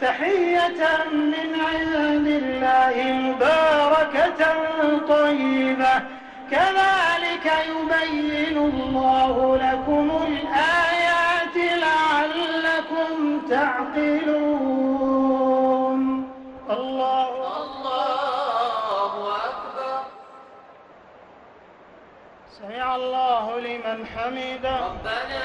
تحية من عند الله مباركة طيبة. كذلك يبين الله لكم الآيات لعلكم تعقلون. الله الله أكبر. سمع الله لمن حمده. ربنا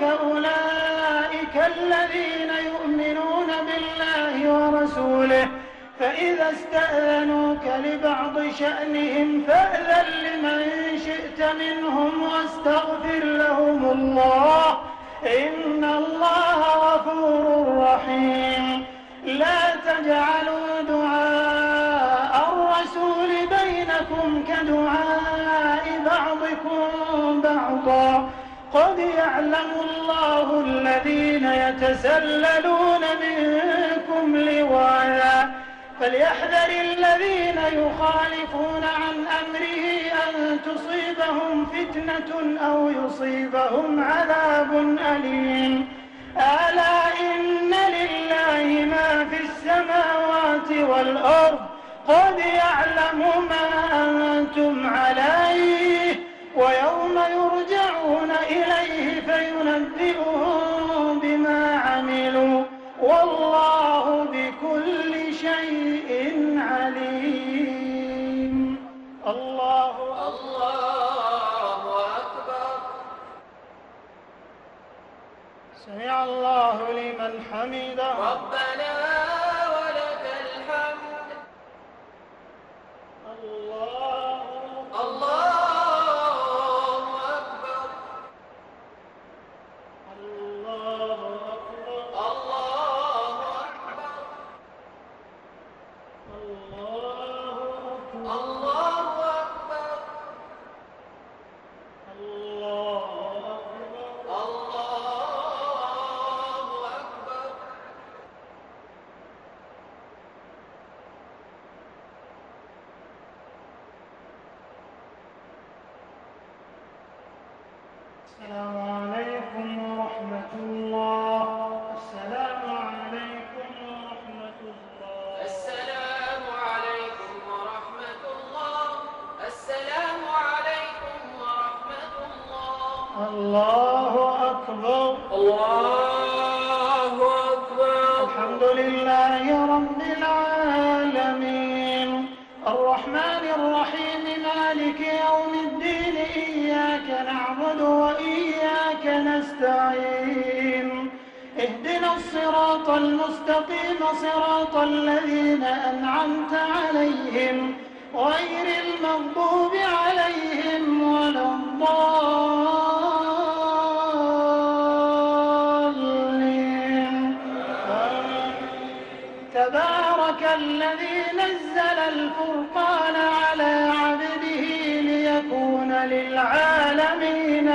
يستأذنونك أولئك الذين يؤمنون بالله ورسوله. فإذا استأذنوك لبعض شأنهم فأذن لمن شئت منهم واستغفر لهم الله. إن الله غفور رحيم. لا تجعلوا يتسللون منكم لواذا فليحذر الذين يخالفون عن أمره أن تصيبهم فتنة أو يصيبهم عذاب أليم. ألا إن لله ما في السماوات والأرض؟ قد يعلم ما أنتم عليه. ويوم يرجعون إليه فينبئهم بما عملوا والله بكل شيء عليم. الله الله أكبر. سمع الله لمن حمده. ربنا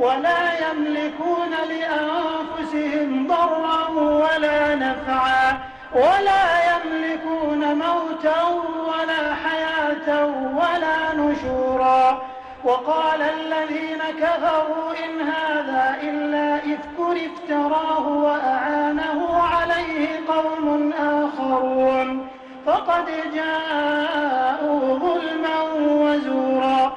ولا يملكون لأنفسهم ضرا ولا نفعا ولا يملكون موتا ولا حياة ولا نشورا. وقال الذين كفروا إن هذا إلا إفك افتراه وأعانه عليه قوم آخرون. فقد جاءوا ظلما وزورا.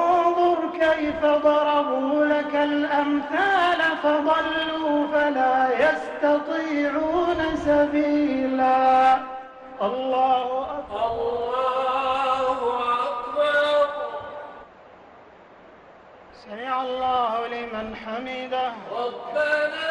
كيف ضربوا لك الأمثال فضلوا فلا يستطيعون سبيلا. الله أكبر. الله أكبر. سمع الله لمن حمده. ربنا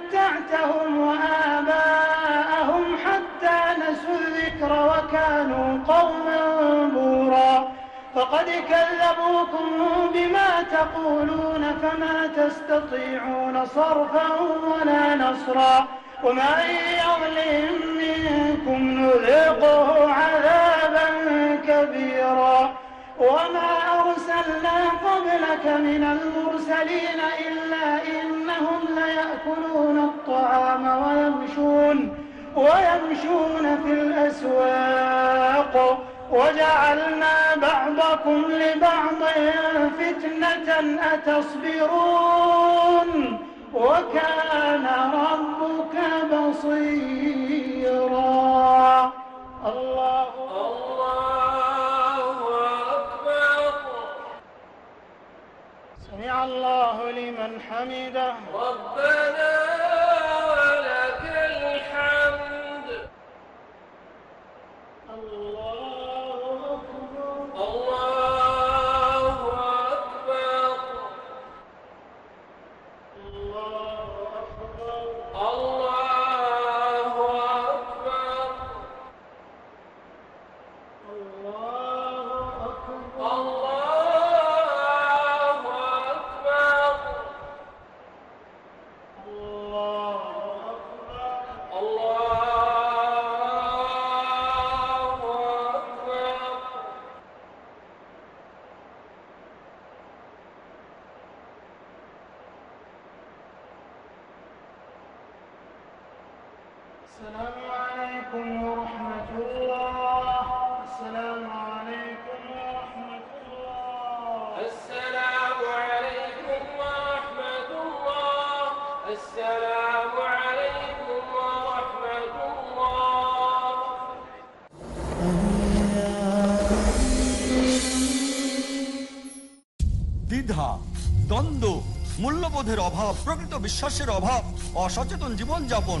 متعتهم وآباءهم حتى نسوا الذكر وكانوا قوما بورا. فقد كذبوكم بما تقولون فما تستطيعون صرفا ولا نصرا. ومن يظلم منكم نذقه عذابا كبيرا. وما أرسلنا قبلك من المرسلين إلا إنهم ليأكلون الطعام ويمشون ويمشون في الأسواق. وجعلنا بعضكم لبعض فتنة أتصبرون. وكان ربك بصيرا. الله الله أكبر. سمع الله لمن حمده. ربنا السلام عليكم ورحمة الله السلام عليكم ورحمة الله السلام عليكم ورحمة الله السلام عليكم ورحمة الله দ্বিধা দ্বন্দ্ব মূল্যবোধের অভাব প্রকৃত বিশ্বাসের অভাব অসচেতন জীবনযাপন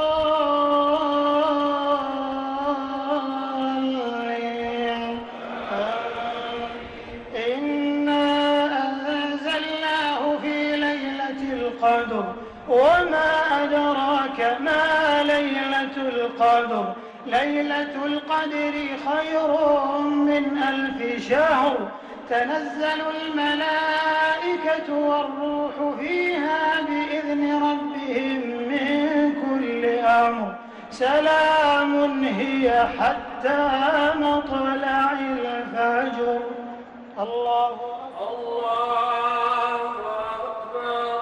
القدر. ليلة القدر خير من ألف شهر. تنزل الملائكة والروح فيها بإذن ربهم من كل أمر. سلام هي حتى مطلع الفجر. الله الله أكبر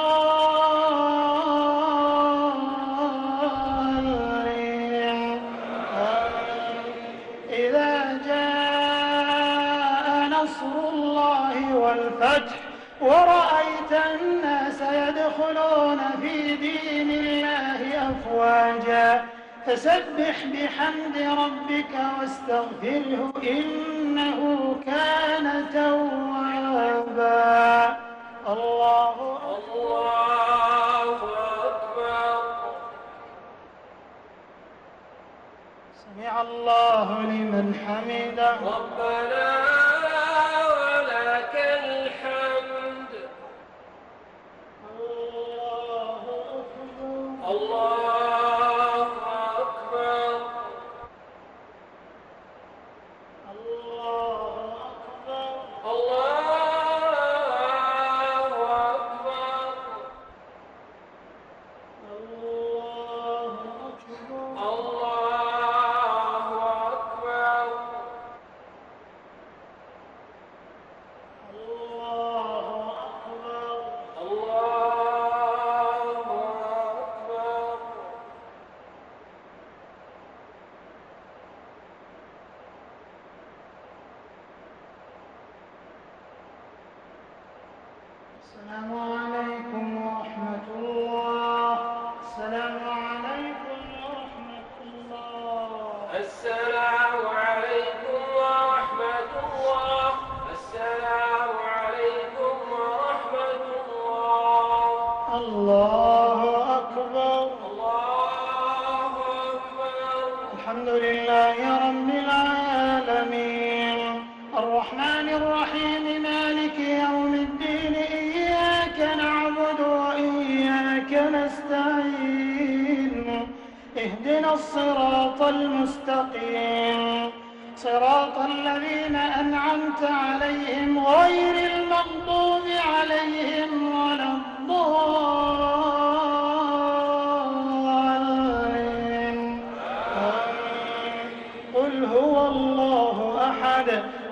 فسبح بحمد ربك واستغفره إنه كان توابا. الله الله أكبر. سمع الله لمن حمده. ربنا Assalamu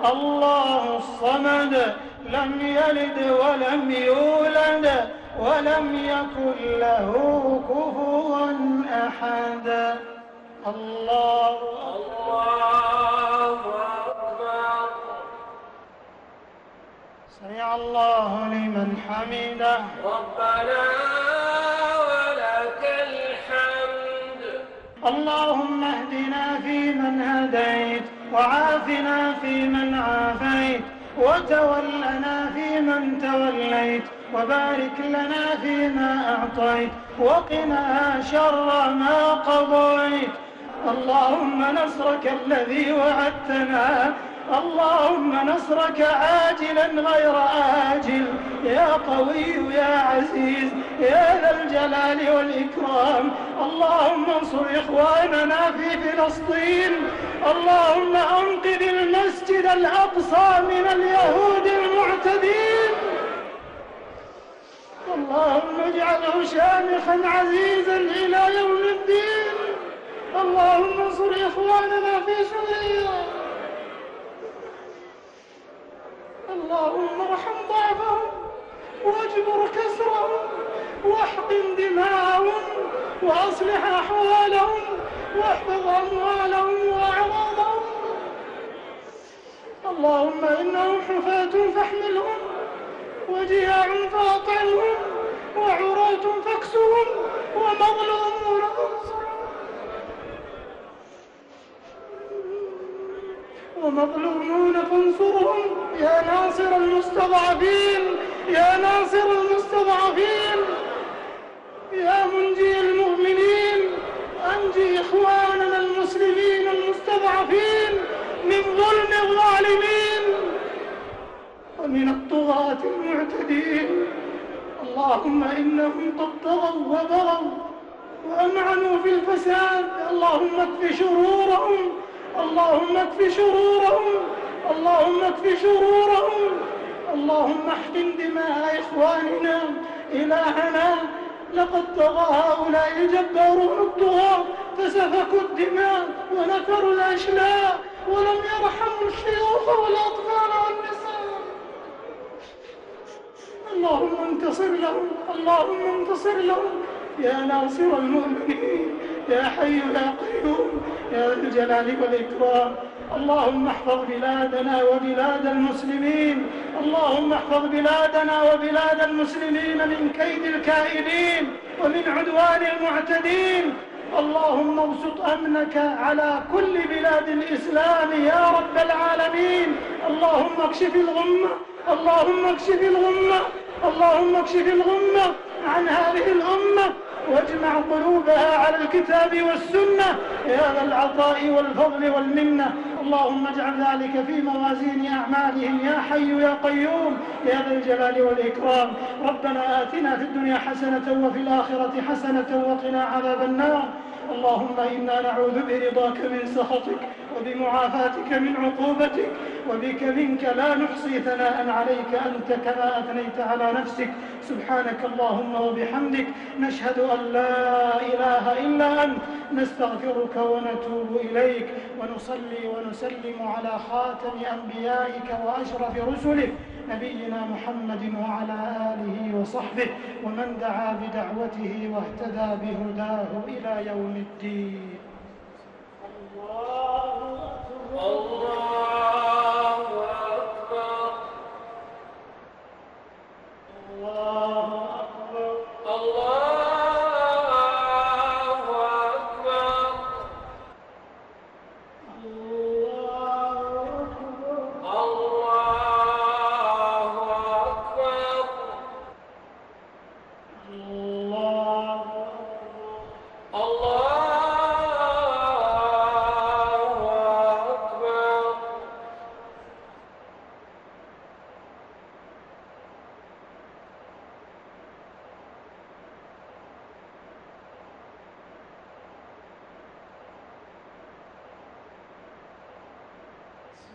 الله الصمد لم يلد ولم يولد ولم يكن له كفوا أحد. الله الله أكبر سمع الله لمن حمده. ربنا ولك الحمد. اللهم اهدنا فيمن هديت وعافنا فيمن عافيت وتولنا فيمن توليت وبارك لنا فيما أعطيت وقنا شر ما قضيت. اللهم نصرك الذي وعدتنا اللهم نصرك عاجلا غير آجل. يا قوي يا عزيز يا ذا الجلال والإكرام. اللهم انصر إخواننا في فلسطين. اللهم أنقذ المسجد الأقصى من اليهود المعتدين. اللهم اجعله شامخا عزيزا إلى يوم الدين. اللهم انصر إخواننا في سوريا. اللهم ارحم ضعفهم واجبر كسرهم واحقن دماءهم واصلح أحوالهم واحفظ أموالهم وأعراضهم. اللهم إنهم حفاة فاحملهم وجياع فاطعمهم وعراة فاكسهم ومظلومون فانصرهم ومظلومون فانصرهم. يا ناصر المستضعفين يا ناصر المستضعفين يا منجي المؤمنين أنجي إخواننا المسلمين المستضعفين من ظلم الظالمين ومن الطغاة المعتدين. اللهم إنهم قد طغوا وبغوا وأمعنوا في الفساد. اللهم اكف شرورهم اللهم اكف شرورهم اللهم اكف شرورهم اللهم احقن دماء إخواننا إلهنا. لقد طغى هؤلاء الجبارون الطغاة فسفكوا الدماء ونكروا الأشلاء ولم يرحموا الشيوخ والأطفال والنساء. اللهم انتصر لهم اللهم انتصر لهم. يا ناصر المؤمنين يا حي يا قيوم يا ذا الجلال والإكرام. اللهم احفظ بلادنا وبلاد المسلمين. اللهم احفظ بلادنا وبلاد المسلمين من كيد الكائدين ومن عدوان المعتدين. اللهم ابسط أمنك على كل بلاد الإسلام يا رب العالمين. اللهم اكشف الغمة اللهم اكشف الغمة اللهم اكشف الغمة عن هذه الامه واجمع قلوبها على الكتاب والسنة. يا ذا العطاء والفضل والمنة. اللهم اجعل ذلك في موازين أعمالهم. يا حي يا قيوم. يا ذا الجلال والإكرام. ربنا آتنا في الدنيا حسنة وفي الآخرة حسنة وقنا عذاب النار. اللهم إنا نعوذ برضاك من سخطك وبمعافاتك من عقوبتك وبك منك لا نحصي ثناء عليك أنت كما أثنيت على نفسك. سبحانك اللهم وبحمدك نشهد أن لا إله إلا أنت. نستغفرك ونتوب إليك ونصلي ونسلم على خاتم أنبيائك وأشرف رسلك. نبينا محمد وعلى آله وصحبه ومن دعا بدعوته واهتدى بهداه إلى يوم الدين.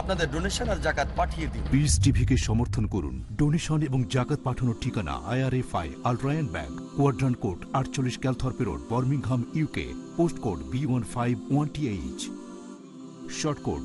আপনাদের ডোনেশন আর জাকাত পাঠিয়ে দিন। পিস টিভিকে সমর্থন করুন। ডোনেশন এবং জাকাত পাঠানোর ঠিকানা IRFI Al Rayan bank Quadrant court আটচল্লিশ Calthorpe road Birmingham UK post code B one five one T H sort code